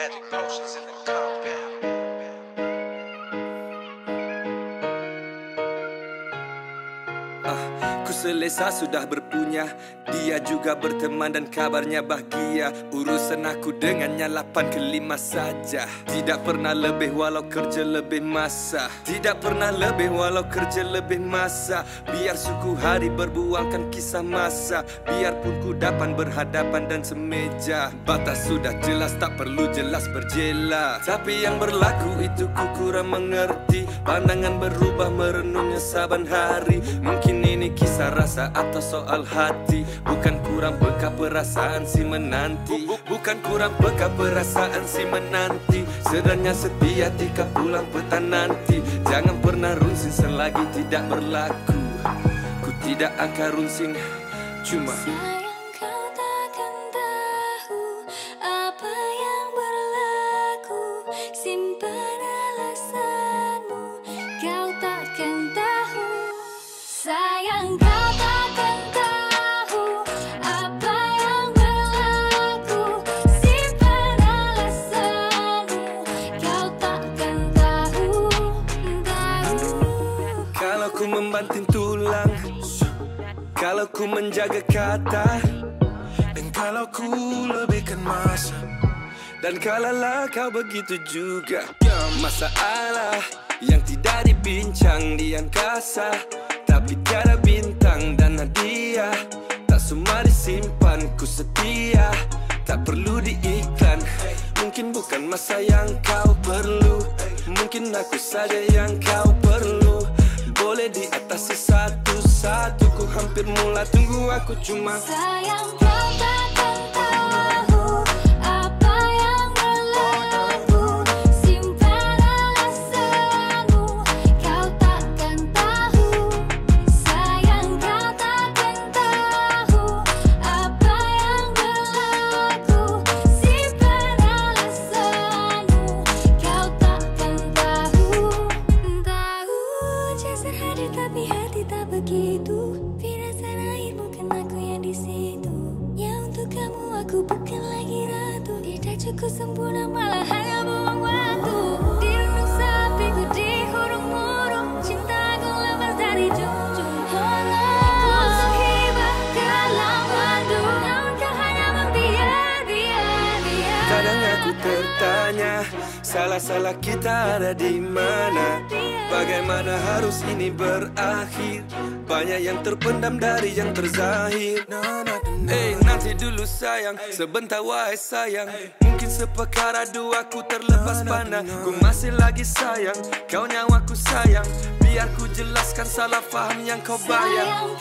magic potions in the compound. Selesa sudah berpunya Dia juga berteman dan kabarnya bahagia. Urusan aku dengannya lapan ke lima saja. Tidak pernah lebih walau kerja lebih masa. Tidak pernah lebih walau kerja lebih masa. Biar suku hari berbuangkan kisah masa. Biarpun ku dapat berhadapan dan semeja. Batas sudah jelas tak perlu jelas berjela. Tapi yang berlaku itu ku kurang mengerti. Pandangan berubah merenungnya saban hari. Mungkin ini kisah rasa atau soal hati. Bukan kurang peka perasaan si menanti. Bukan kurang peka perasaan si menanti. Sedangnya setia tika pulang petang nanti. Jangan pernah runsing selagi tidak berlaku. Ku tidak akan runsing Cuma ku membanting tulang. Kalau ku menjaga kata Dan kalau ku lebihkan masa Dan kalaulah kau begitu juga. Masalah yang tidak dibincang di angkasa Tapi tiada bintang dan hadiah. Tak semua disimpan ku setia. Tak perlu diiklan. Mungkin bukan masa yang kau perlu. Mungkin aku saja yang kau perlu Boleh diatasi satu-satu Ku hampir mula tunggu aku cuma Sayang kau takkan begitu. Firasat air bukan aku yang di situ. Ya untuk kamu aku bukan lagi ratu. Tidak cukup sempurna malah hanya buang waktu. Dirundung sapi ku di hurung murung. Cintaku lepas dari tertanya Salah-salah kita ada di mana Bagaimana harus ini berakhir? Banyak yang terpendam dari yang terzahir. Eh nanti dulu sayang Sebentar wahai sayang. Mungkin sepekara dua ku terlepas pandang. Ku masih lagi sayang Kau nyawaku sayang. Biar ku jelaskan salah faham yang kau bayang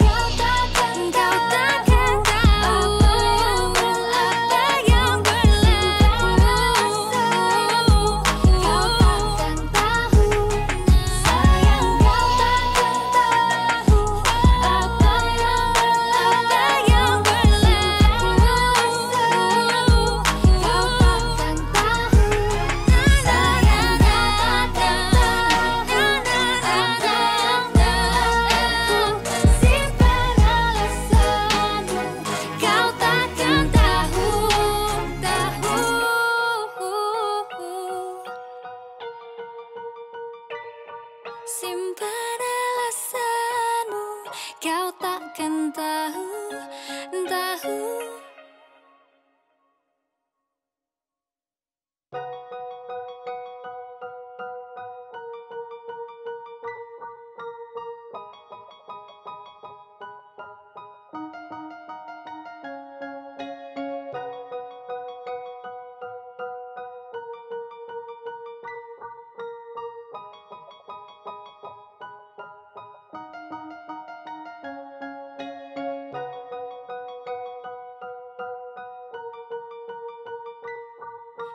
Simpan alasanmu Kau takkan tahu Tahu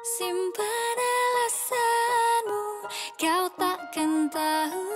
Simpan alasanmu Kau takkan tahu